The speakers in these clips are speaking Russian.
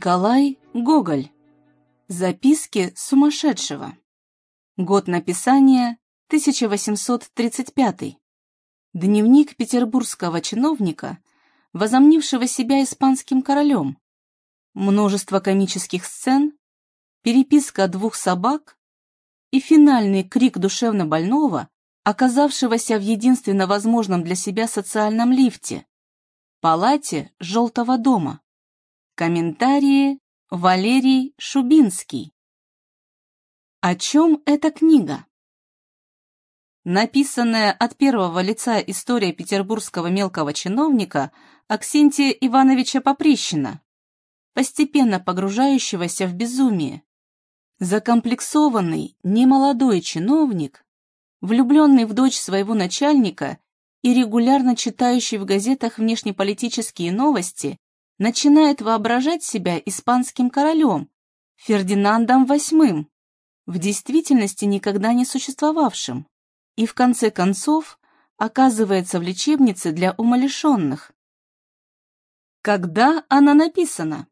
Николай Гоголь. Записки сумасшедшего. Год написания 1835. Дневник петербургского чиновника, возомнившего себя испанским королем. Множество комических сцен, переписка двух собак и финальный крик душевно больного, оказавшегося в единственно возможном для себя социальном лифте – палате Желтого дома. Комментарии Валерий Шубинский. О чем эта книга? Написанная от первого лица история петербургского мелкого чиновника Аксентия Ивановича Поприщина, постепенно погружающегося в безумие. Закомплексованный, немолодой чиновник, влюбленный в дочь своего начальника и регулярно читающий в газетах внешнеполитические новости, начинает воображать себя испанским королем, Фердинандом VIII, в действительности никогда не существовавшим, и в конце концов оказывается в лечебнице для умалишенных. Когда она написана?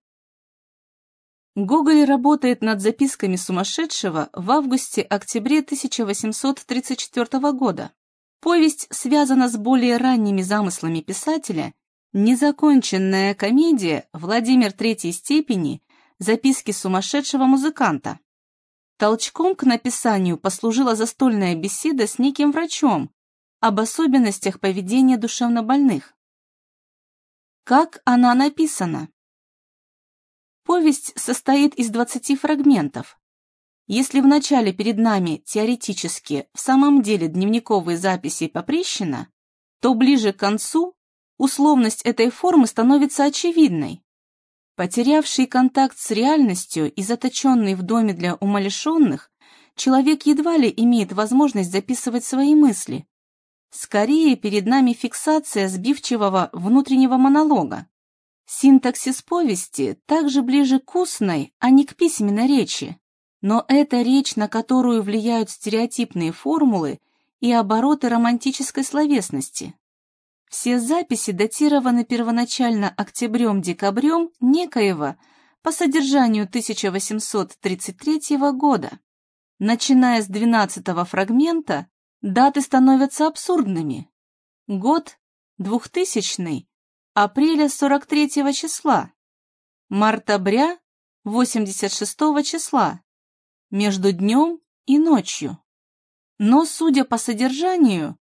Гоголь работает над записками сумасшедшего в августе-октябре 1834 года. Повесть связана с более ранними замыслами писателя Незаконченная комедия «Владимир третьей степени. Записки сумасшедшего музыканта». Толчком к написанию послужила застольная беседа с неким врачом об особенностях поведения душевнобольных. Как она написана? Повесть состоит из 20 фрагментов. Если вначале перед нами теоретически в самом деле дневниковые записи Поприщина, то ближе к концу условность этой формы становится очевидной. Потерявший контакт с реальностью и заточенный в доме для умалишенных, человек едва ли имеет возможность записывать свои мысли. Скорее перед нами фиксация сбивчивого внутреннего монолога. Синтаксис повести также ближе к устной, а не к письменной речи. Но это речь, на которую влияют стереотипные формулы и обороты романтической словесности. Все записи датированы первоначально октябрем-декабрем некоего по содержанию 1833 года. Начиная с 12 фрагмента, даты становятся абсурдными. Год 2000 апреля 43 числа, март-обря 86 числа, между днем и ночью. Но, судя по содержанию,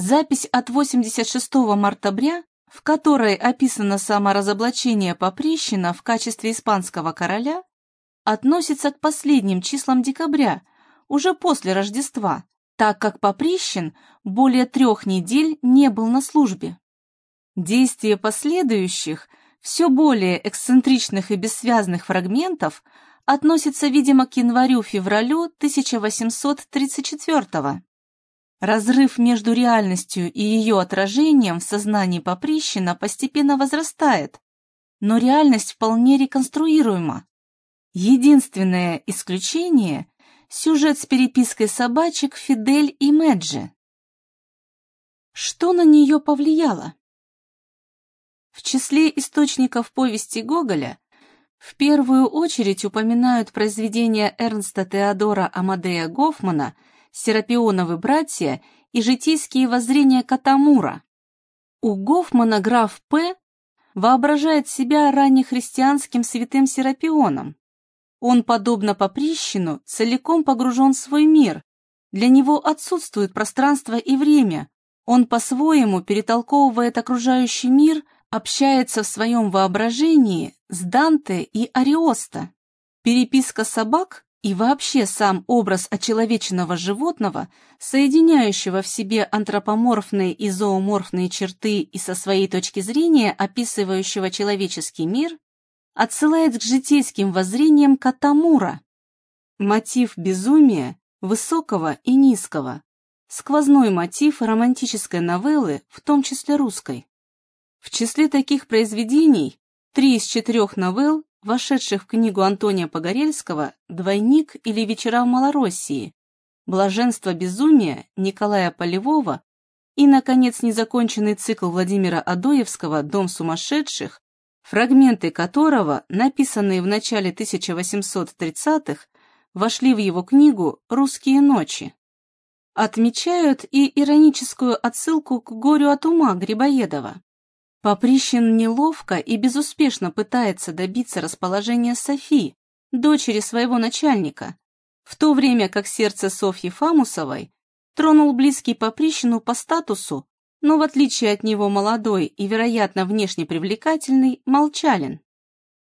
Запись от 86 мартабря, в которой описано саморазоблачение Поприщина в качестве испанского короля, относится к последним числам декабря, уже после Рождества, так как Поприщин более трех недель не был на службе. Действие последующих, все более эксцентричных и бессвязных фрагментов относится, видимо, к январю-февралю 1834 года. Разрыв между реальностью и ее отражением в сознании Поприщина постепенно возрастает, но реальность вполне реконструируема. Единственное исключение – сюжет с перепиской собачек Фидель и Меджи. Что на нее повлияло? В числе источников повести Гоголя в первую очередь упоминают произведения Эрнста Теодора Амадея Гофмана – Серапионовы братья и житейские воззрения Катамура. У Гофмана граф П. воображает себя раннехристианским святым Серапионом. Он, подобно Поприщину, целиком погружен в свой мир. Для него отсутствует пространство и время. Он по-своему перетолковывает окружающий мир, общается в своем воображении с Данте и Ариоста. Переписка собак и вообще сам образ очеловеченного животного, соединяющего в себе антропоморфные и зооморфные черты и со своей точки зрения описывающего человеческий мир, отсылает к житейским воззрениям Катамура. Мотив безумия, высокого и низкого, сквозной мотив романтической новеллы, в том числе русской. В числе таких произведений три из четырех новелл вошедших в книгу Антония Погорельского «Двойник» или «Вечера в Малороссии», «Блаженство безумия» Николая Полевого и, наконец, незаконченный цикл Владимира Адоевского «Дом сумасшедших», фрагменты которого, написанные в начале 1830-х, вошли в его книгу «Русские ночи». Отмечают и ироническую отсылку к горю от ума Грибоедова. Поприщин неловко и безуспешно пытается добиться расположения Софи, дочери своего начальника, в то время как сердце Софьи Фамусовой тронул близкий Поприщину по статусу, но в отличие от него молодой и, вероятно, внешне привлекательный, молчален.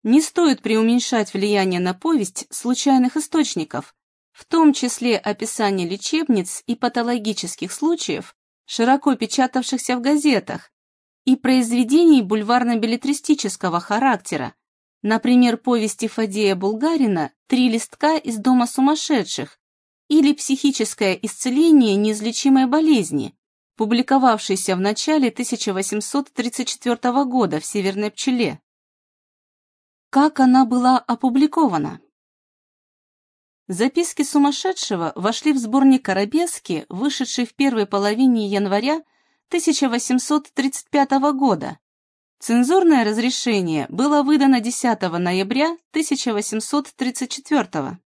Не стоит преуменьшать влияние на повесть случайных источников, в том числе описание лечебниц и патологических случаев, широко печатавшихся в газетах, и произведений бульварно-билетристического характера, например, повести Фадея Булгарина «Три листка из дома сумасшедших» или «Психическое исцеление неизлечимой болезни», публиковавшейся в начале 1834 года в «Северной пчеле». Как она была опубликована? Записки сумасшедшего вошли в сборник Арабески, вышедший в первой половине января 1835 года. Цензурное разрешение было выдано 10 ноября 1834.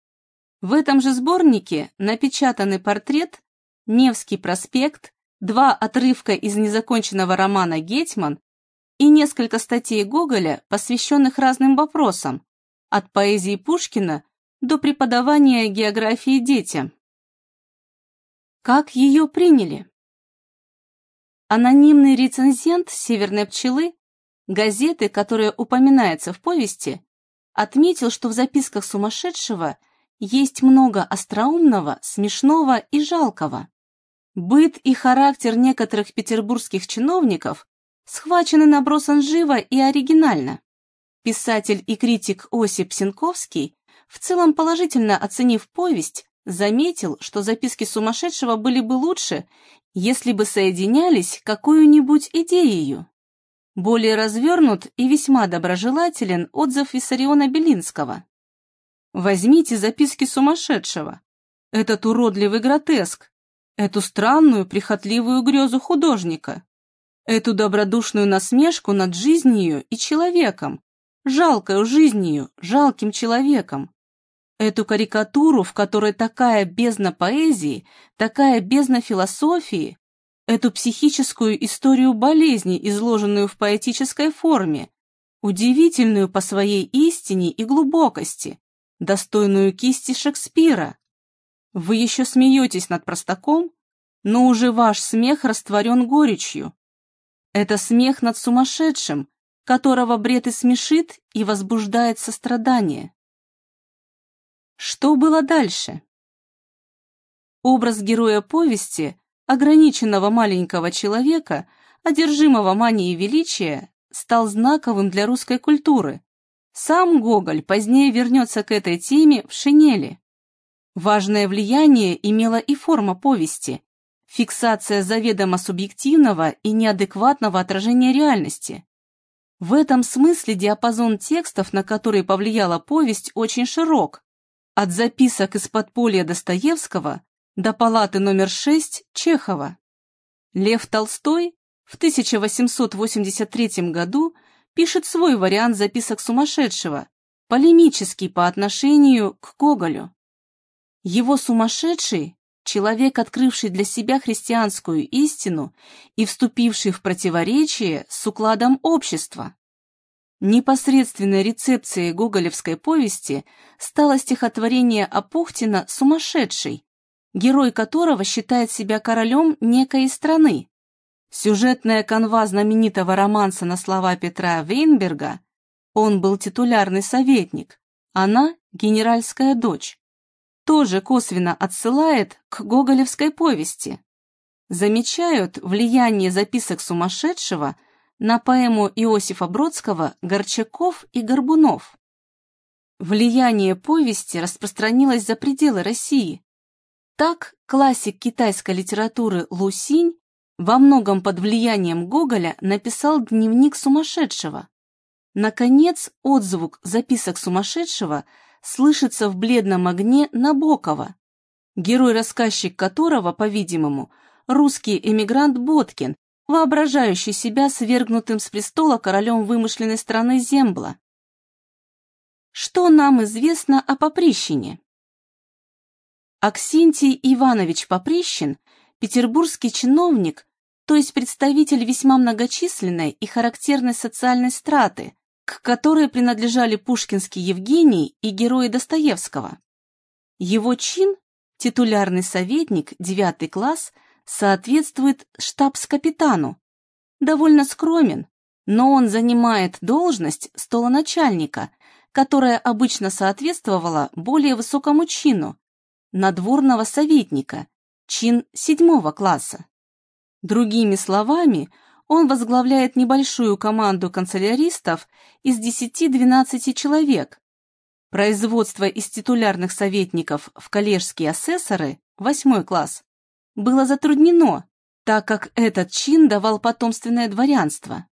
В этом же сборнике напечатаны портрет, Невский проспект, два отрывка из незаконченного романа «Гетьман» и несколько статей Гоголя, посвященных разным вопросам, от поэзии Пушкина до преподавания географии детям. Как ее приняли? Анонимный рецензент «Северной пчелы», газеты, которая упоминается в повести, отметил, что в записках сумасшедшего есть много остроумного, смешного и жалкого. Быт и характер некоторых петербургских чиновников схвачены набросан живо и оригинально. Писатель и критик Осип Сенковский в целом положительно оценив повесть, заметил, что записки сумасшедшего были бы лучше, если бы соединялись какую-нибудь идеей. Более развернут и весьма доброжелателен отзыв Виссариона Белинского. Возьмите записки сумасшедшего, этот уродливый гротеск, эту странную прихотливую грезу художника, эту добродушную насмешку над жизнью и человеком, жалкою жизнью, жалким человеком, Эту карикатуру, в которой такая бездна поэзии, такая бездна философии, эту психическую историю болезни, изложенную в поэтической форме, удивительную по своей истине и глубокости, достойную кисти Шекспира. Вы еще смеетесь над простаком, но уже ваш смех растворен горечью. Это смех над сумасшедшим, которого бред и смешит и возбуждает сострадание. Что было дальше? Образ героя повести, ограниченного маленького человека, одержимого манией величия, стал знаковым для русской культуры. Сам Гоголь позднее вернется к этой теме в шинели. Важное влияние имела и форма повести, фиксация заведомо субъективного и неадекватного отражения реальности. В этом смысле диапазон текстов, на который повлияла повесть, очень широк, от записок из подполья Достоевского до палаты номер 6 Чехова. Лев Толстой в 1883 году пишет свой вариант записок сумасшедшего, полемический по отношению к Гоголю. Его сумасшедший – человек, открывший для себя христианскую истину и вступивший в противоречие с укладом общества. Непосредственной рецепцией гоголевской повести стало стихотворение Апухтина «Сумасшедший», герой которого считает себя королем некой страны. Сюжетная канва знаменитого романса на слова Петра Вейнберга «Он был титулярный советник, она – генеральская дочь» тоже косвенно отсылает к гоголевской повести. Замечают влияние записок сумасшедшего на поэму Иосифа Бродского «Горчаков и Горбунов». Влияние повести распространилось за пределы России. Так классик китайской литературы Лу Синь во многом под влиянием Гоголя написал «Дневник сумасшедшего». Наконец, отзвук записок сумасшедшего слышится в бледном огне Набокова, герой-рассказчик которого, по-видимому, русский эмигрант Боткин, воображающий себя свергнутым с престола королем вымышленной страны Зембла. Что нам известно о Поприщине? Аксинтий Иванович Поприщин – петербургский чиновник, то есть представитель весьма многочисленной и характерной социальной страты, к которой принадлежали Пушкинский Евгений и герои Достоевского. Его чин, титулярный советник, девятый класс, соответствует штабс-капитану. Довольно скромен, но он занимает должность столоначальника, которая обычно соответствовала более высокому чину, надворного советника, чин седьмого класса. Другими словами, он возглавляет небольшую команду канцеляристов из 10-12 человек, Производство из титулярных советников в коллежские асессоры, восьмой класс, было затруднено, так как этот чин давал потомственное дворянство.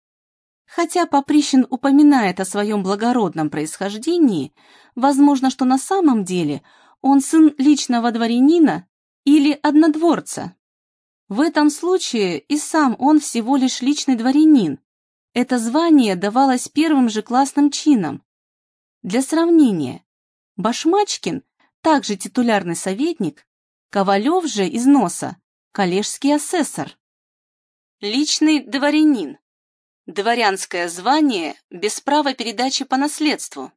Хотя Поприщин упоминает о своем благородном происхождении, возможно, что на самом деле он сын личного дворянина или однодворца. В этом случае и сам он всего лишь личный дворянин. Это звание давалось первым же классным чином, для сравнения, Башмачкин, также титулярный советник, Ковалев же из носа, коллежский асессор. Личный дворянин. Дворянское звание без права передачи по наследству.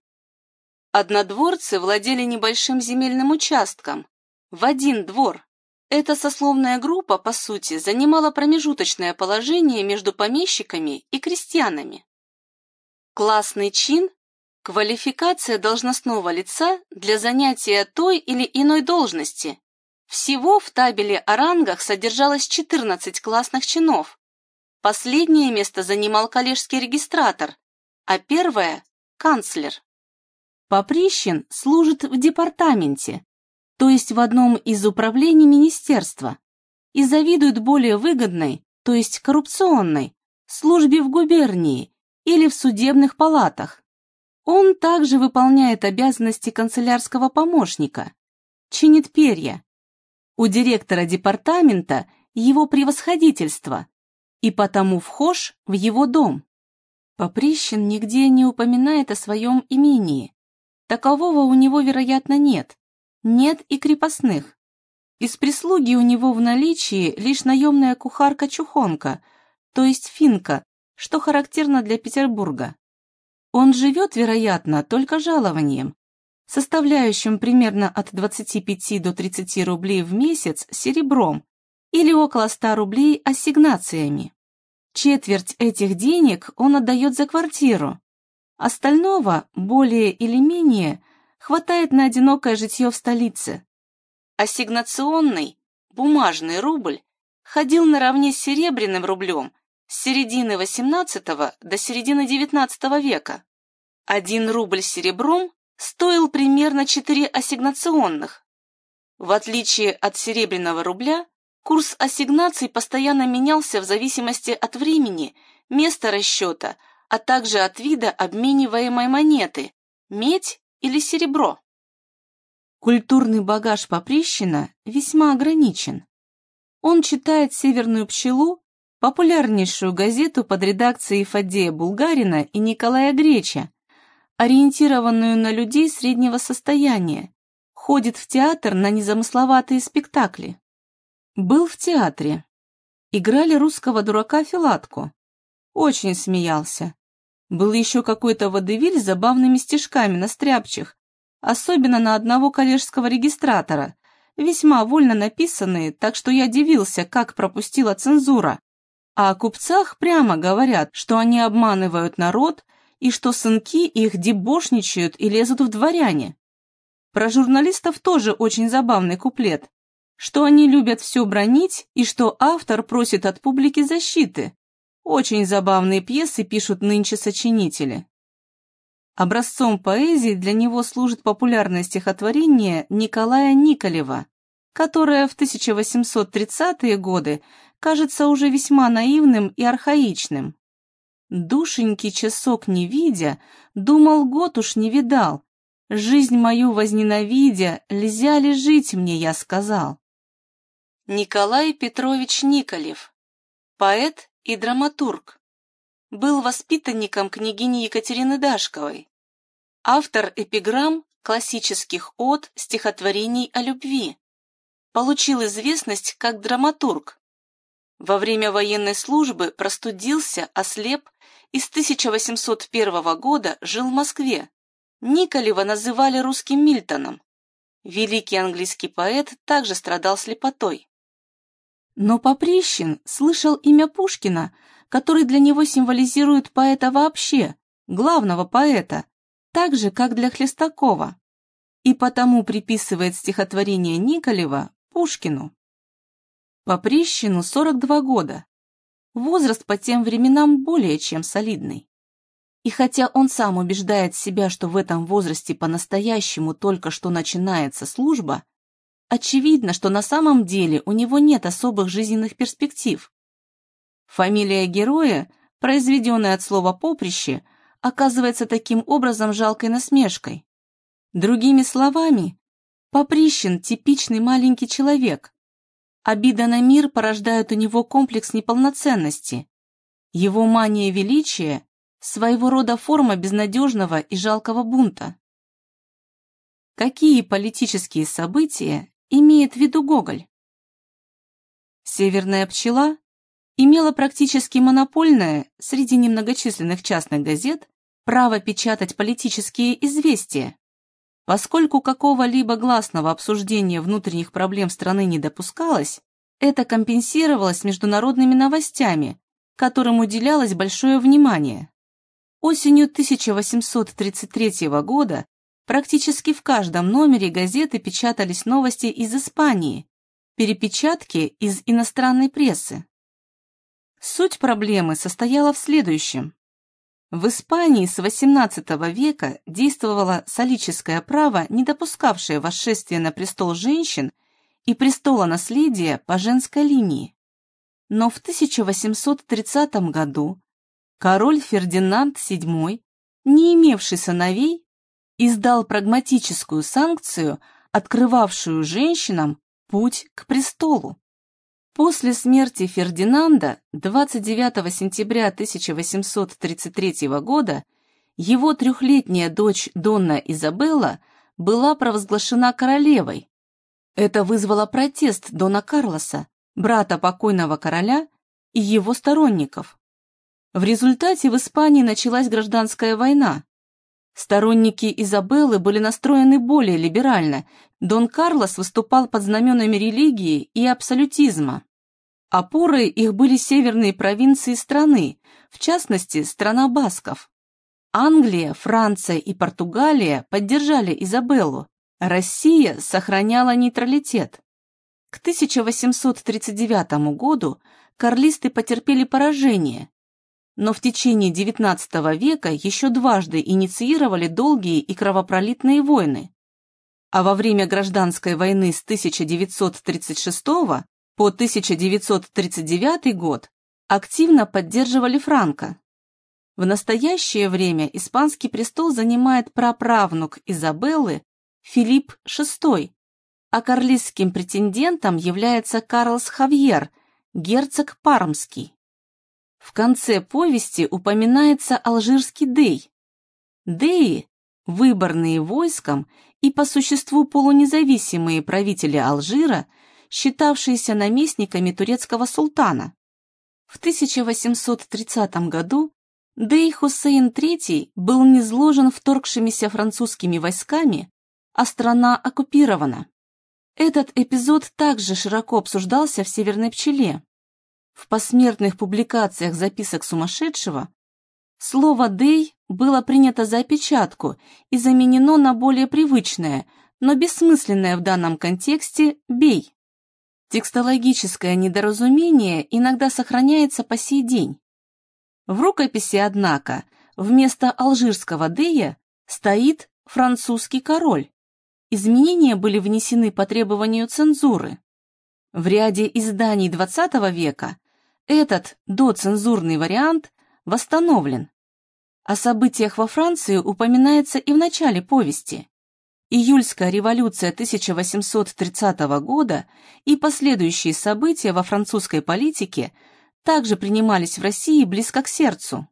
Однодворцы владели небольшим земельным участком, в один двор. Эта сословная группа, по сути, занимала промежуточное положение между помещиками и крестьянами. Классный чин Квалификация должностного лица для занятия той или иной должности. Всего в табеле о рангах содержалось 14 классных чинов. Последнее место занимал коллежский регистратор, а первое – канцлер. Поприщин служит в департаменте, то есть в одном из управлений министерства, и завидует более выгодной, то есть коррупционной, службе в губернии или в судебных палатах. Он также выполняет обязанности канцелярского помощника, чинит перья. У директора департамента его превосходительство, и потому вхож в его дом. Поприщин нигде не упоминает о своем имении. Такового у него, вероятно, нет. Нет и крепостных. Из прислуги у него в наличии лишь наемная кухарка-чухонка, то есть финка, что характерно для Петербурга. Он живет, вероятно, только жалованием, составляющим примерно от 25 до 30 рублей в месяц серебром или около 100 рублей ассигнациями. Четверть этих денег он отдает за квартиру. Остального, более или менее, хватает на одинокое житье в столице. Ассигнационный, бумажный рубль ходил наравне с серебряным рублем с середины XVIII до середины XIX века. Один рубль серебром стоил примерно 4 ассигнационных. В отличие от серебряного рубля, курс ассигнаций постоянно менялся в зависимости от времени, места расчета, а также от вида обмениваемой монеты – медь или серебро. Культурный багаж Поприщина весьма ограничен. Он читает «Северную пчелу» популярнейшую газету под редакцией Фадея Булгарина и Николая Греча, ориентированную на людей среднего состояния, ходит в театр на незамысловатые спектакли. Был в театре. Играли русского дурака Филатку. Очень смеялся. Был еще какой-то водевиль с забавными стишками на стряпчих, особенно на одного коллежского регистратора, весьма вольно написанные, так что я дивился, как пропустила цензура. А о купцах прямо говорят, что они обманывают народ и что сынки их дебошничают и лезут в дворяне. Про журналистов тоже очень забавный куплет, что они любят все бронить и что автор просит от публики защиты. Очень забавные пьесы пишут нынче сочинители. Образцом поэзии для него служит популярное стихотворение Николая Николева, которое в 1830-е годы кажется уже весьма наивным и архаичным. Душеньки часок не видя, думал, год уж не видал. Жизнь мою возненавидя, льзя ли жить мне, я сказал. Николай Петрович Николев, поэт и драматург. Был воспитанником княгини Екатерины Дашковой. Автор эпиграмм, классических от, стихотворений о любви. Получил известность как драматург. Во время военной службы простудился, ослеп и с 1801 года жил в Москве. Николева называли русским Мильтоном. Великий английский поэт также страдал слепотой. Но Поприщин слышал имя Пушкина, который для него символизирует поэта вообще, главного поэта, так же, как для Хлестакова, и потому приписывает стихотворение Николева Пушкину. Поприщину 42 года. Возраст по тем временам более чем солидный. И хотя он сам убеждает себя, что в этом возрасте по-настоящему только что начинается служба, Очевидно, что на самом деле у него нет особых жизненных перспектив. Фамилия героя, произведенная от слова «поприще», оказывается таким образом жалкой насмешкой. Другими словами, Поприщен – типичный маленький человек. Обида на мир порождает у него комплекс неполноценности. Его мания величия – своего рода форма безнадежного и жалкого бунта. Какие политические события имеет в виду Гоголь. Северная пчела имела практически монопольное среди немногочисленных частных газет право печатать политические известия. Поскольку какого-либо гласного обсуждения внутренних проблем страны не допускалось, это компенсировалось международными новостями, которым уделялось большое внимание. Осенью 1833 года Практически в каждом номере газеты печатались новости из Испании, перепечатки из иностранной прессы. Суть проблемы состояла в следующем. В Испании с XVIII века действовало солическое право, не допускавшее восшествия на престол женщин и престола наследия по женской линии. Но в 1830 году король Фердинанд VII, не имевший сыновей, издал прагматическую санкцию, открывавшую женщинам путь к престолу. После смерти Фердинанда 29 сентября 1833 года его трехлетняя дочь Донна Изабелла была провозглашена королевой. Это вызвало протест Дона Карлоса, брата покойного короля, и его сторонников. В результате в Испании началась гражданская война, Сторонники Изабеллы были настроены более либерально. Дон Карлос выступал под знаменами религии и абсолютизма. Опорой их были северные провинции страны, в частности, страна басков. Англия, Франция и Португалия поддержали Изабеллу. Россия сохраняла нейтралитет. К 1839 году карлисты потерпели поражение, но в течение XIX века еще дважды инициировали долгие и кровопролитные войны. А во время гражданской войны с 1936 по 1939 год активно поддерживали Франко. В настоящее время испанский престол занимает праправнук Изабеллы Филипп VI, а карлистским претендентом является Карлос Хавьер, герцог Пармский. В конце повести упоминается алжирский Дей. Деи – выборные войском и по существу полунезависимые правители Алжира, считавшиеся наместниками турецкого султана. В 1830 году Дей Хусейн III был низложен вторгшимися французскими войсками, а страна оккупирована. Этот эпизод также широко обсуждался в «Северной пчеле». В посмертных публикациях записок сумасшедшего слово «дей» было принято за опечатку и заменено на более привычное, но бессмысленное в данном контексте «бей». Текстологическое недоразумение иногда сохраняется по сей день. В рукописи, однако, вместо алжирского «дея» стоит французский король. Изменения были внесены по требованию цензуры. В ряде изданий XX века этот доцензурный вариант восстановлен. О событиях во Франции упоминается и в начале повести. Июльская революция 1830 года и последующие события во французской политике также принимались в России близко к сердцу.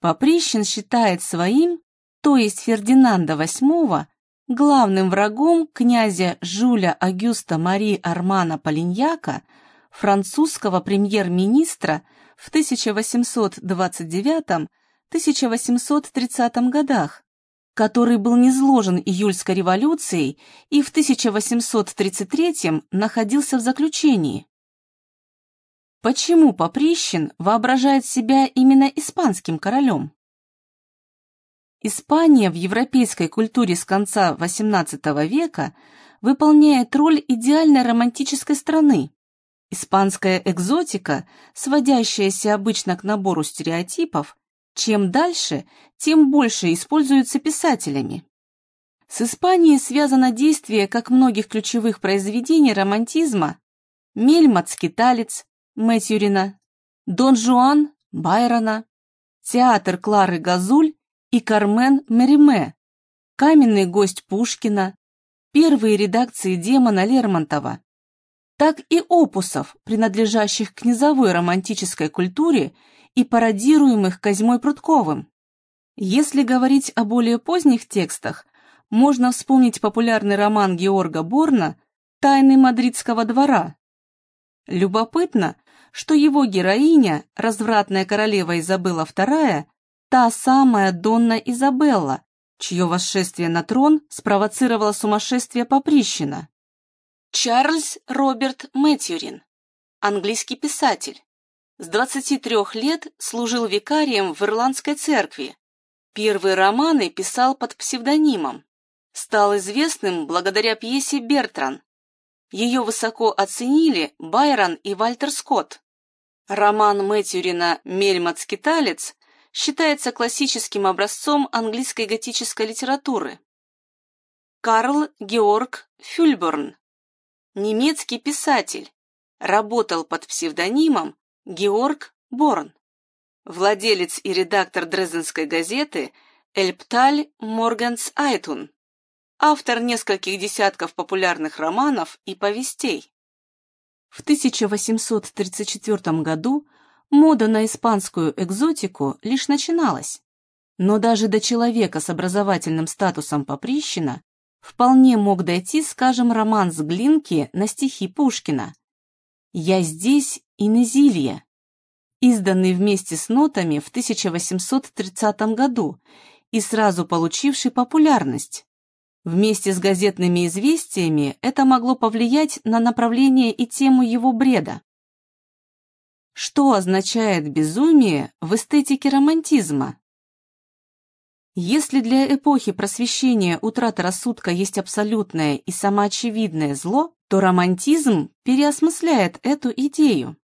Поприщин считает своим, то есть Фердинанда VIII, главным врагом князя Жуля Агюста Мари Армана Полиньяка, французского премьер-министра в 1829-1830 годах, который был низложен июльской революцией и в 1833 находился в заключении. Почему Поприщин воображает себя именно испанским королем? Испания в европейской культуре с конца XVIII века выполняет роль идеальной романтической страны. Испанская экзотика, сводящаяся обычно к набору стереотипов, чем дальше, тем больше используется писателями. С Испанией связано действие как многих ключевых произведений романтизма «Мельмот скиталец», Мэтьюрина, Дон Жуан Байрона, театр Клары Газуль и Кармен Мериме, каменный гость Пушкина, первые редакции демона Лермонтова, так и опусов, принадлежащих к низовой романтической культуре и пародируемых Козьмой Прудковым. Если говорить о более поздних текстах, можно вспомнить популярный роман Георга Борна «Тайны мадридского двора». Любопытно, что его героиня, развратная королева Изабелла II, та самая Донна Изабелла, чье восшествие на трон спровоцировало сумасшествие Поприщина. Чарльз Роберт Мэтьюрин, английский писатель. С 23 лет служил викарием в Ирландской церкви. Первые романы писал под псевдонимом. Стал известным благодаря пьесе «Бертран», ее высоко оценили Байрон и Вальтер Скотт. Роман Мэтьюрина «Мельмот-скиталец» считается классическим образцом английской готической литературы. Карл Георг Фюльборн, немецкий писатель, работал под псевдонимом Георг Борн. Владелец и редактор Дрезденской газеты «Эльпталь Морганс Айтун» автор нескольких десятков популярных романов и повестей. В 1834 году мода на испанскую экзотику лишь начиналась, но даже до человека с образовательным статусом Поприщина вполне мог дойти, скажем, роман с Глинки на стихи Пушкина «Я здесь и Незилья», изданный вместе с нотами в 1830 году и сразу получивший популярность. Вместе с газетными известиями это могло повлиять на направление и тему его бреда. Что означает безумие в эстетике романтизма? Если для эпохи просвещения утрата рассудка есть абсолютное и самоочевидное зло, то романтизм переосмысляет эту идею.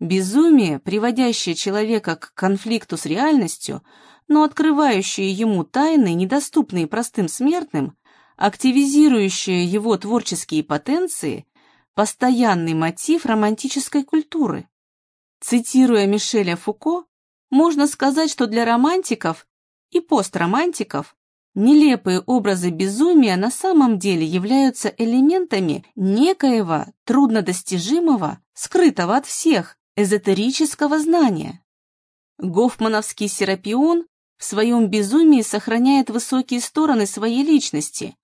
Безумие, приводящее человека к конфликту с реальностью, но открывающее ему тайны, недоступные простым смертным, активизирующее его творческие потенции, постоянный мотив романтической культуры. Цитируя Мишеля Фуко, можно сказать, что для романтиков и постромантиков нелепые образы безумия на самом деле являются элементами некоего труднодостижимого, скрытого от всех, эзотерического знания. Гофмановский серапион в своем безумии сохраняет высокие стороны своей личности.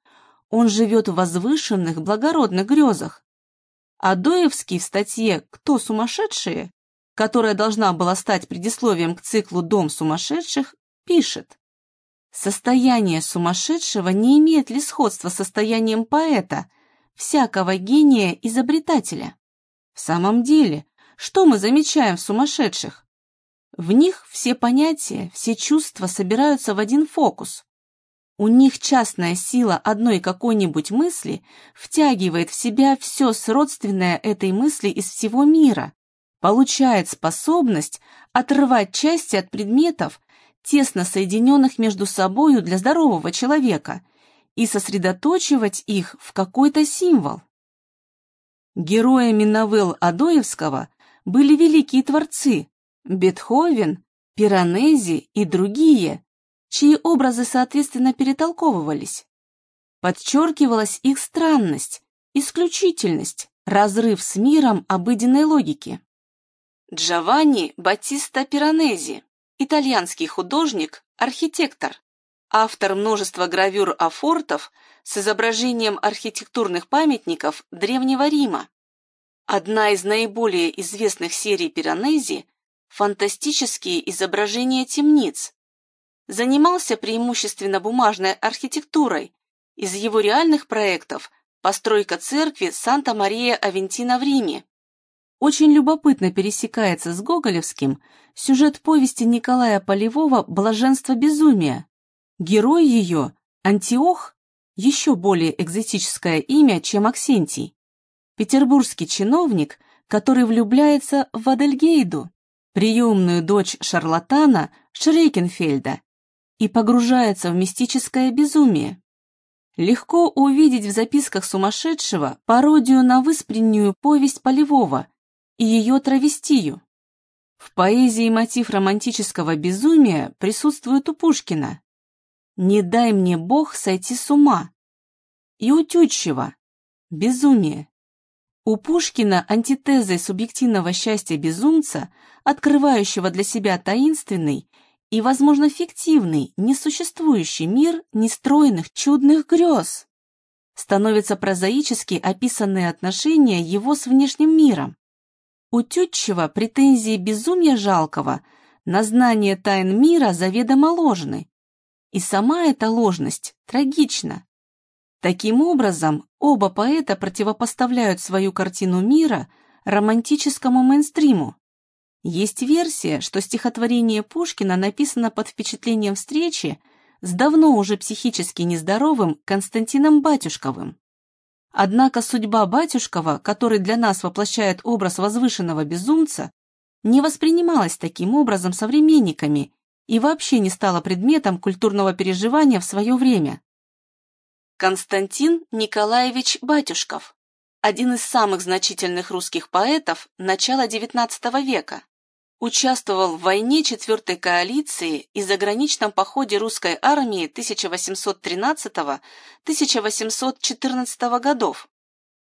Он живет в возвышенных, благородных грезах. А Доевский в статье «Кто сумасшедшие?», которая должна была стать предисловием к циклу «Дом сумасшедших», пишет «Состояние сумасшедшего не имеет ли сходства с состоянием поэта, всякого гения-изобретателя? В самом деле, что мы замечаем в сумасшедших? В них все понятия, все чувства собираются в один фокус. У них частная сила одной какой-нибудь мысли втягивает в себя все сродственное этой мысли из всего мира, получает способность отрывать части от предметов, тесно соединенных между собою для здорового человека, и сосредоточивать их в какой-то символ. Героями новелл Адоевского были великие творцы, Бетховен, Пиранези и другие, чьи образы соответственно перетолковывались. Подчеркивалась их странность, исключительность, разрыв с миром обыденной логики. Джованни Батиста Пиранези, итальянский художник, архитектор, автор множества гравюр-афортов с изображением архитектурных памятников Древнего Рима. Одна из наиболее известных серий Пиранези – фантастические изображения темниц. Занимался преимущественно бумажной архитектурой. Из его реальных проектов – постройка церкви Санта-Мария-Авентина в Риме. Очень любопытно пересекается с Гоголевским сюжет повести Николая Полевого «Блаженство безумия». Герой ее, Антиох, еще более экзотическое имя, чем Аксентий. Петербургский чиновник, который влюбляется в Адельгейду, приемную дочь шарлатана Шрейкенфельда, и погружается в мистическое безумие. Легко увидеть в записках сумасшедшего пародию на выспреннюю повесть Полевого и ее травестию. В поэзии мотив романтического безумия присутствует у Пушкина. «Не дай мне Бог сойти с ума» и у Тютчева «Безумие». У Пушкина антитезой субъективного счастья безумца, открывающего для себя таинственный и, возможно, фиктивный, несуществующий мир нестроенных чудных грез, становятся прозаически описанные отношения его с внешним миром. У Тютчева претензии безумия жалкого на знание тайн мира заведомо ложны, и сама эта ложность трагична. Таким образом, оба поэта противопоставляют свою картину мира романтическому мейнстриму. Есть версия, что стихотворение Пушкина написано под впечатлением встречи с давно уже психически нездоровым Константином Батюшковым. Однако судьба Батюшкова, который для нас воплощает образ возвышенного безумца, не воспринималась таким образом современниками и вообще не стала предметом культурного переживания в свое время. Константин Николаевич Батюшков, один из самых значительных русских поэтов начала XIX века, участвовал в войне Четвертой коалиции и заграничном походе русской армии 1813-1814 годов.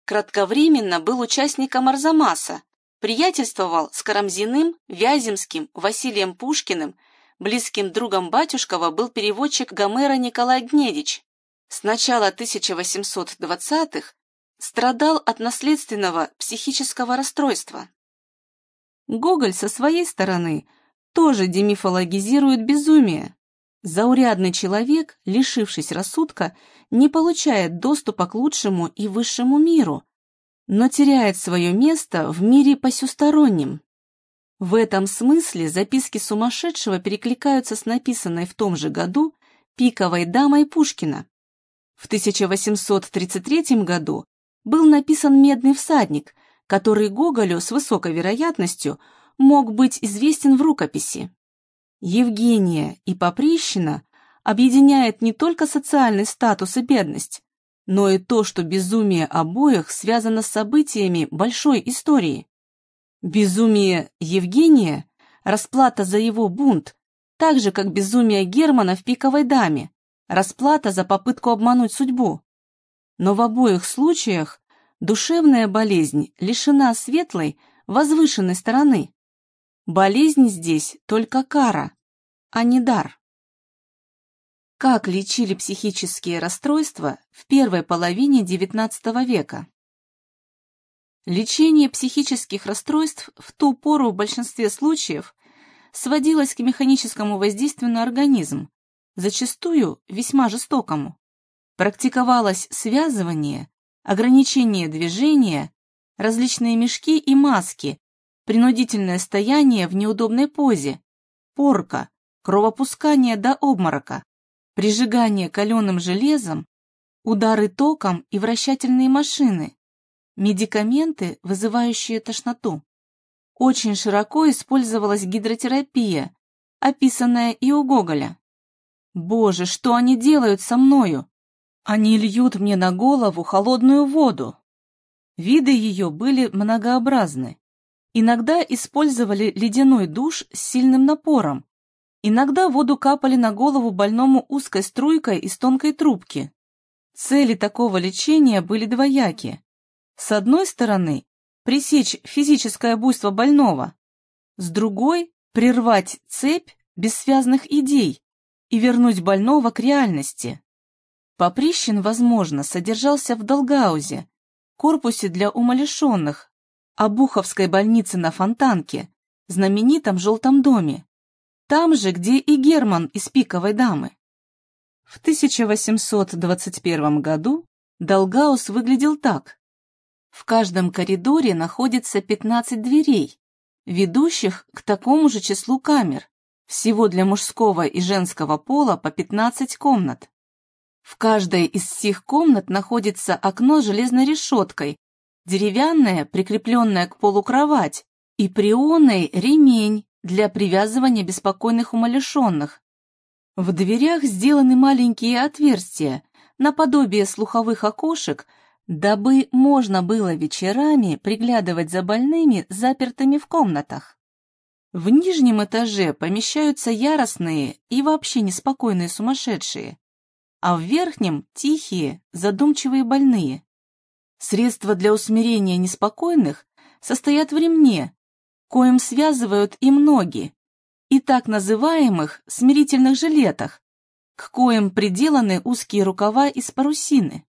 Кратковременно был участником Арзамаса, приятельствовал с Карамзиным, Вяземским, Василием Пушкиным, близким другом Батюшкова был переводчик Гомера Николай Гнедич. С начала 1820-х страдал от наследственного психического расстройства. Гоголь со своей стороны тоже демифологизирует безумие. Заурядный человек, лишившись рассудка, не получает доступа к лучшему и высшему миру, но теряет свое место в мире посюстороннем. В этом смысле записки сумасшедшего перекликаются с написанной в том же году «Пиковой дамой» Пушкина. В 1833 году был написан «Медный всадник», который Гоголю с высокой вероятностью мог быть известен в рукописи. Евгения и Поприщина объединяет не только социальный статус и бедность, но и то, что безумие обоих связано с событиями большой истории. Безумие Евгения – расплата за его бунт, так же, как безумие Германа в «Пиковой даме», расплата за попытку обмануть судьбу. Но в обоих случаях Душевная болезнь лишена светлой, возвышенной стороны. Болезнь здесь только кара, а не дар. Как лечили психические расстройства в первой половине XIX века? Лечение психических расстройств в ту пору в большинстве случаев сводилось к механическому воздействию на организм, зачастую весьма жестокому. Практиковалось связывание, ограничение движения, различные мешки и маски, принудительное стояние в неудобной позе, порка, кровопускание до обморока, прижигание каленым железом, удары током и вращательные машины, медикаменты, вызывающие тошноту. Очень широко использовалась гидротерапия, описанная и у Гоголя. «Боже, что они делают со мною? Они льют мне на голову холодную воду. Виды ее были многообразны. Иногда использовали ледяной душ с сильным напором. Иногда воду капали на голову больному узкой струйкой из тонкой трубки. Цели такого лечения были двояки. С одной стороны, пресечь физическое буйство больного, с другой – прервать цепь бессвязных идей и вернуть больного к реальности. Поприщин, возможно, содержался в Долгаузе, корпусе для умалишенных, Обуховской больнице на Фонтанке, знаменитом желтом доме, там же, где и Герман из «Пиковой дамы». В 1821 году Долгаус выглядел так. В каждом коридоре находится 15 дверей, ведущих к такому же числу камер, всего для мужского и женского пола по 15 комнат. В каждой из сих комнат находится окно с железной решеткой, деревянная, прикрепленная к полу кровать, и прионный ремень для привязывания беспокойных умалишенных. В дверях сделаны маленькие отверстия, наподобие слуховых окошек, дабы можно было вечерами приглядывать за больными, запертыми в комнатах. В нижнем этаже помещаются яростные и вообще неспокойные сумасшедшие, а в верхнем – тихие, задумчивые больные. Средства для усмирения неспокойных состоят в ремне, коим связывают им ноги, и так называемых смирительных жилетах, к коим приделаны узкие рукава из парусины.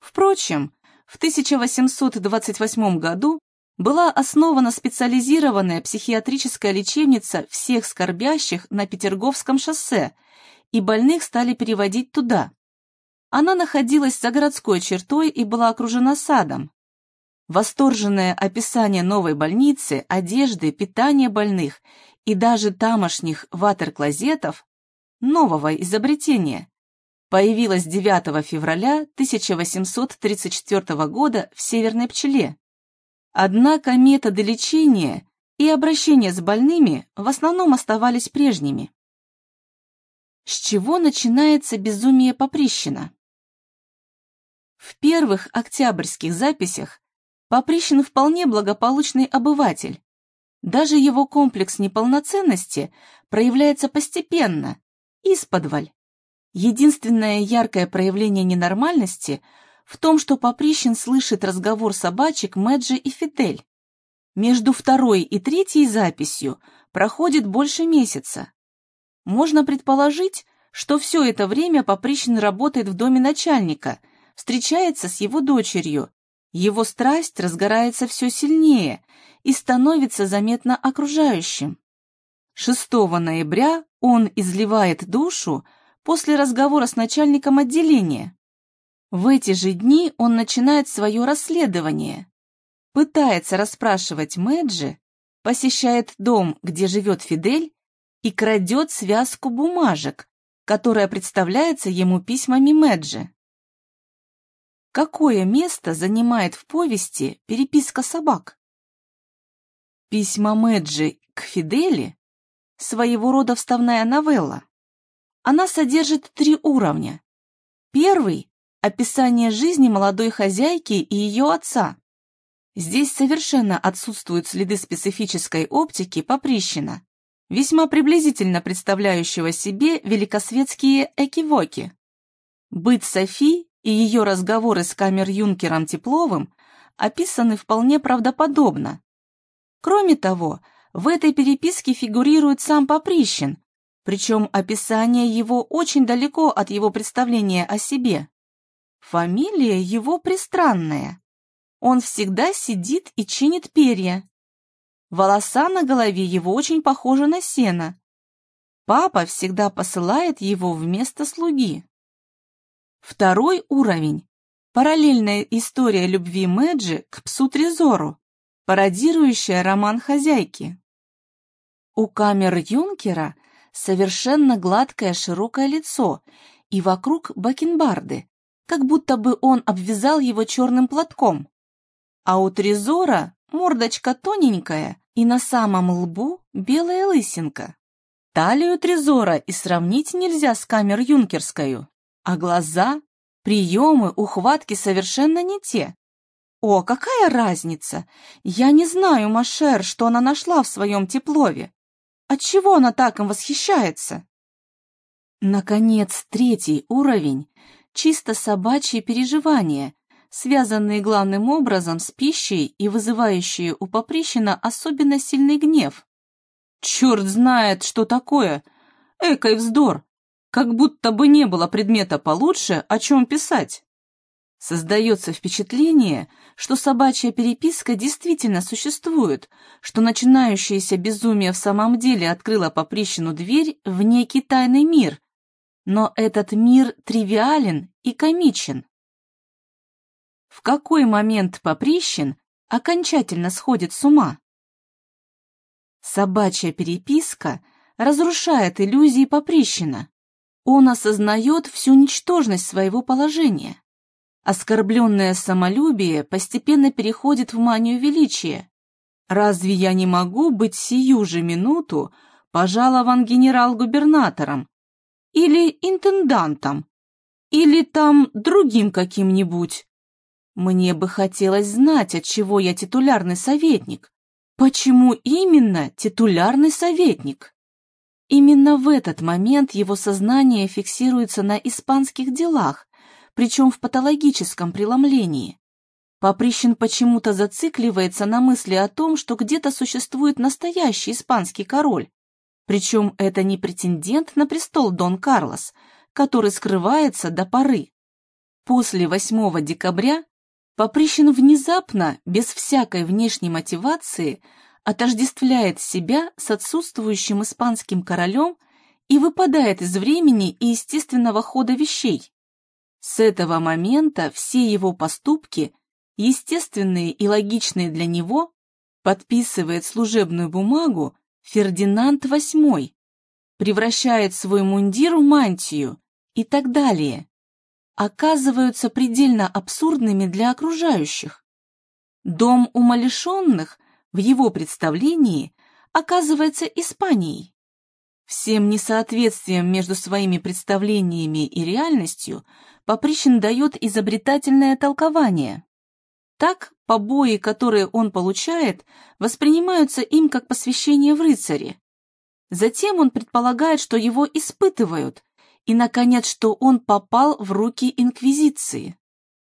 Впрочем, в 1828 году была основана специализированная психиатрическая лечебница всех скорбящих на Петерговском шоссе, и больных стали переводить туда. Она находилась за городской чертой и была окружена садом. Восторженное описание новой больницы, одежды, питания больных и даже тамошних ватер-клозетов нового изобретения появилась 9 февраля 1834 года в Северной Пчеле. Однако методы лечения и обращения с больными в основном оставались прежними. С чего начинается безумие Поприщина? В первых октябрьских записях Поприщин вполне благополучный обыватель. Даже его комплекс неполноценности проявляется постепенно, исподволь. Единственное яркое проявление ненормальности в том, что Поприщин слышит разговор собачек Мэджи и Фидель. Между второй и третьей записью проходит больше месяца. Можно предположить, что все это время Поприщин работает в доме начальника, встречается с его дочерью. Его страсть разгорается все сильнее и становится заметно окружающим. 6 ноября он изливает душу после разговора с начальником отделения. В эти же дни он начинает свое расследование. Пытается расспрашивать Мэджи, посещает дом, где живет Фидель, и крадет связку бумажек, которая представляется ему письмами Мэджи. Какое место занимает в повести переписка собак? Письма Мэджи к Фидели – своего рода вставная новелла. Она содержит три уровня. Первый – описание жизни молодой хозяйки и ее отца. Здесь совершенно отсутствуют следы специфической оптики Поприщина, весьма приблизительно представляющего себе великосветские экивоки. Быт Софи и ее разговоры с камер-юнкером Тепловым описаны вполне правдоподобно. Кроме того, в этой переписке фигурирует сам Поприщин, причем описание его очень далеко от его представления о себе. Фамилия его пристранная. Он всегда сидит и чинит перья. Волоса на голове его очень похожи на сено. Папа всегда посылает его вместо слуги. Второй уровень – параллельная история любви Мэджи к псу Трезору, пародирующая роман хозяйки. У камер Юнкера – совершенно гладкое широкое лицо и вокруг бакенбарды, как будто бы он обвязал его черным платком. А у Трезора мордочка тоненькая и на самом лбу белая лысинка. Талию Трезора и сравнить нельзя с камер юнкерскую, а глаза, приемы, ухватки совершенно не те. О, какая разница! Я не знаю, Машер, что она нашла в своем теплове. Отчего она так им восхищается? Наконец, третий уровень — чисто собачьи переживания, связанные главным образом с пищей и вызывающие у Поприщина особенно сильный гнев. Черт знает, что такое! Экой вздор! Как будто бы не было предмета получше, о чем писать. Создается впечатление, что собачья переписка действительно существует, что начинающееся безумие в самом деле открыло Поприщину дверь в некий тайный мир, но этот мир тривиален и комичен. В какой момент Поприщин окончательно сходит с ума? Собачья переписка разрушает иллюзии Поприщина. Он осознает всю ничтожность своего положения. Оскорбленное самолюбие постепенно переходит в манию величия. Разве я не могу быть сию же минуту пожалован генерал-губернатором или интендантом или там другим каким-нибудь? Мне бы хотелось знать, от чего я титулярный советник. Почему именно титулярный советник? Именно в этот момент его сознание фиксируется на испанских делах, причем в патологическом преломлении. Поприщин почему-то зацикливается на мысли о том, что где-то существует настоящий испанский король. Причем это не претендент на престол Дон Карлос, который скрывается до поры. После 8 декабря Поприщин внезапно, без всякой внешней мотивации, отождествляет себя с отсутствующим испанским королем и выпадает из времени и естественного хода вещей. С этого момента все его поступки, естественные и логичные для него, подписывает служебную бумагу Фердинанд VIII, превращает свой мундир в мантию и так далее оказываются предельно абсурдными для окружающих. Дом умалишенных в его представлении оказывается Испанией. Всем несоответствием между своими представлениями и реальностью Поприщин дает изобретательное толкование. Так, побои, которые он получает, воспринимаются им как посвящение в рыцаре. Затем он предполагает, что его испытывают, и, наконец, что он попал в руки Инквизиции.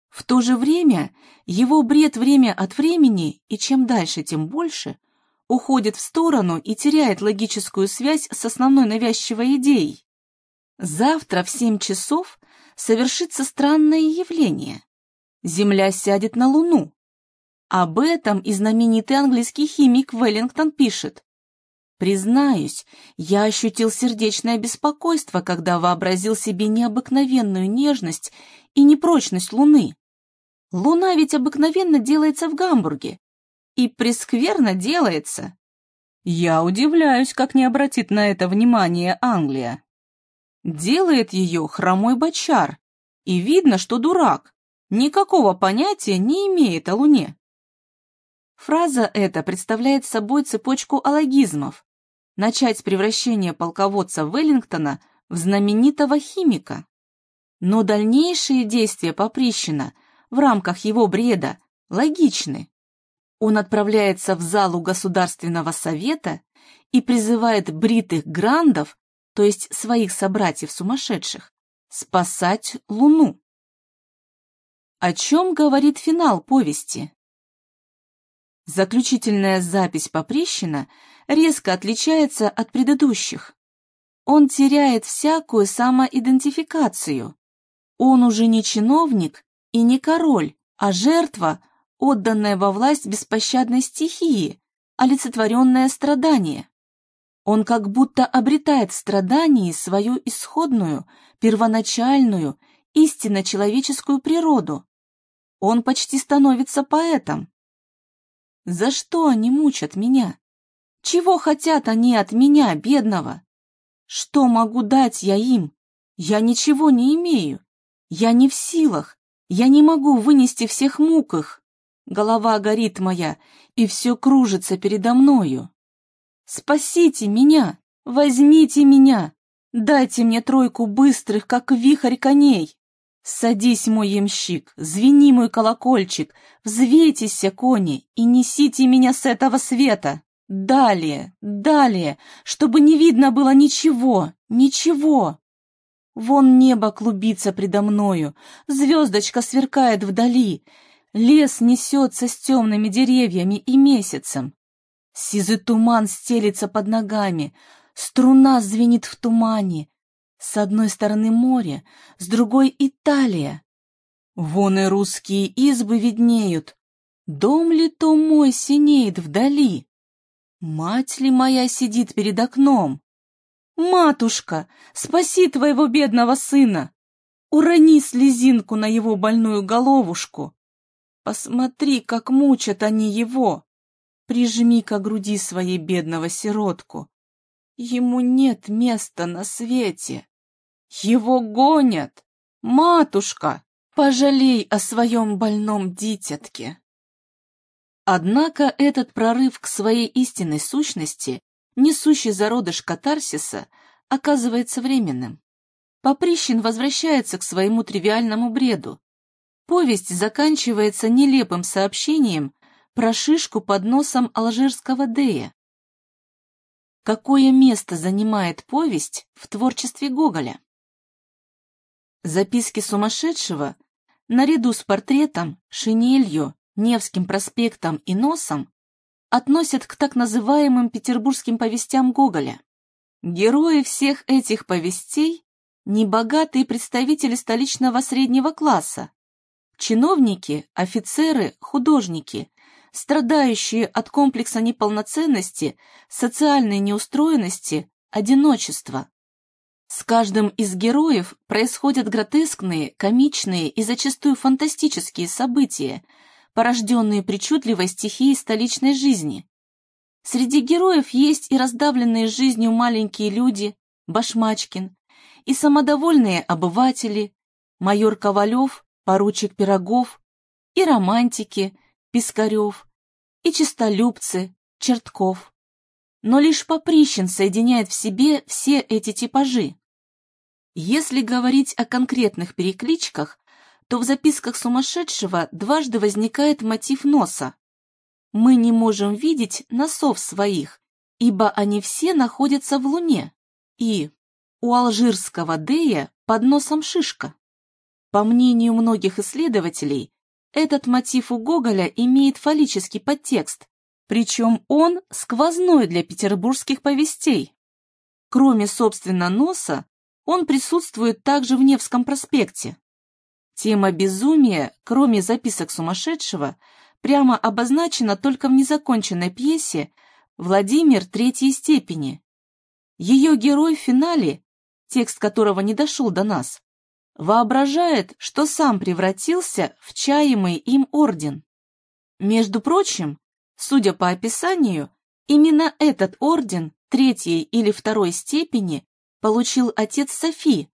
В то же время его бред время от времени, и чем дальше, тем больше, уходит в сторону и теряет логическую связь с основной навязчивой идеей. Завтра в семь часов совершится странное явление. Земля сядет на Луну. Об этом и знаменитый английский химик Веллингтон пишет. Признаюсь, я ощутил сердечное беспокойство, когда вообразил себе необыкновенную нежность и непрочность Луны. Луна ведь обыкновенно делается в Гамбурге. И прескверно делается. Я удивляюсь, как не обратит на это внимание Англия. Делает ее хромой бочар, и видно, что дурак, никакого понятия не имеет о Луне. Фраза эта представляет собой цепочку аллогизмов, начать с превращения полководца Веллингтона в знаменитого химика. Но дальнейшие действия Поприщина в рамках его бреда логичны. Он отправляется в залу Государственного совета и призывает бритых грандов, то есть своих собратьев-сумасшедших, спасать Луну. О чем говорит финал повести? Заключительная запись Поприщина резко отличается от предыдущих. Он теряет всякую самоидентификацию. Он уже не чиновник и не король, а жертва, отданная во власть беспощадной стихии, олицетворенное страдание. Он как будто обретает в страдании свою исходную, первоначальную, истинно человеческую природу. Он почти становится поэтом. За что они мучат меня? Чего хотят они от меня, бедного? Что могу дать я им? Я ничего не имею. Я не в силах. Я не могу вынести всех мук их. Голова горит моя, и все кружится передо мною. Спасите меня, возьмите меня, дайте мне тройку быстрых, как вихрь коней. Садись, мой ямщик, звени мой колокольчик, взвейтесь, кони, и несите меня с этого света. Далее, далее, чтобы не видно было ничего, ничего. Вон небо клубится предо мною, звездочка сверкает вдали, лес несется с темными деревьями и месяцем. Сизый туман стелится под ногами, струна звенит в тумане. С одной стороны море, с другой — Италия. Вон и русские избы виднеют. Дом ли то мой синеет вдали? Мать ли моя сидит перед окном? «Матушка, спаси твоего бедного сына! Урони слезинку на его больную головушку! Посмотри, как мучат они его! Прижми к груди своей бедного сиротку! Ему нет места на свете! Его гонят! Матушка, пожалей о своем больном дитятке!» Однако этот прорыв к своей истинной сущности несущий зародыш катарсиса, оказывается временным. Поприщин возвращается к своему тривиальному бреду. Повесть заканчивается нелепым сообщением про шишку под носом алжирского Дея. Какое место занимает повесть в творчестве Гоголя? Записки сумасшедшего, наряду с портретом, шинелью, Невским проспектом и носом, относят к так называемым петербургским повестям Гоголя. Герои всех этих повестей – небогатые представители столичного среднего класса, чиновники, офицеры, художники, страдающие от комплекса неполноценности, социальной неустроенности, одиночества. С каждым из героев происходят гротескные, комичные и зачастую фантастические события – порожденные причудливой стихией столичной жизни. Среди героев есть и раздавленные жизнью маленькие люди, Башмачкин, и самодовольные обыватели, майор Ковалев, поручик Пирогов, и романтики, Пискарев, и чистолюбцы, Чертков. Но лишь Поприщин соединяет в себе все эти типажи. Если говорить о конкретных перекличках, то в записках сумасшедшего дважды возникает мотив носа. Мы не можем видеть носов своих, ибо они все находятся в Луне, и у алжирского Дея под носом шишка. По мнению многих исследователей, этот мотив у Гоголя имеет фаллический подтекст, причем он сквозной для петербургских повестей. Кроме, собственно, носа, он присутствует также в Невском проспекте. Тема безумия, кроме записок сумасшедшего, прямо обозначена только в незаконченной пьесе «Владимир третьей степени». Ее герой в финале, текст которого не дошел до нас, воображает, что сам превратился в чаемый им орден. Между прочим, судя по описанию, именно этот орден третьей или второй степени получил отец Софи,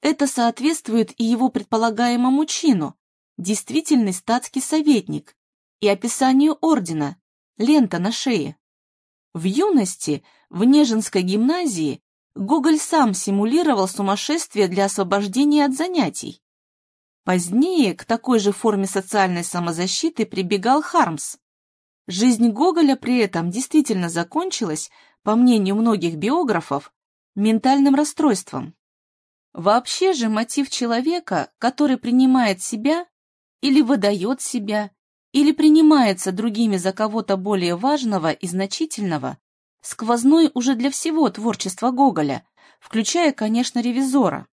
это соответствует и его предполагаемому чину, действительный статский советник, и описанию ордена, лента на шее. В юности, в Нежинской гимназии, Гоголь сам симулировал сумасшествие для освобождения от занятий. Позднее к такой же форме социальной самозащиты прибегал Хармс. Жизнь Гоголя при этом действительно закончилась, по мнению многих биографов, ментальным расстройством. Вообще же мотив человека, который принимает себя или выдает себя, или принимается другими за кого-то более важного и значительного, сквозной уже для всего творчества Гоголя, включая, конечно, ревизора.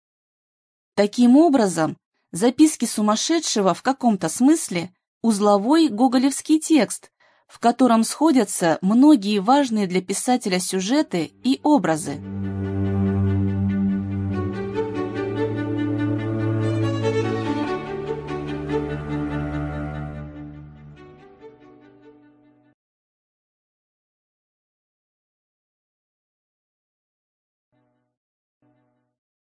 Таким образом, записки сумасшедшего в каком-то смысле узловой гоголевский текст, в котором сходятся многие важные для писателя сюжеты и образы.